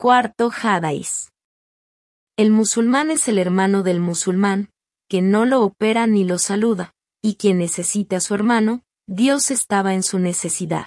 Cuarto Hadais. El musulmán es el hermano del musulmán, que no lo opera ni lo saluda, y quien necesita a su hermano, Dios estaba en su necesidad.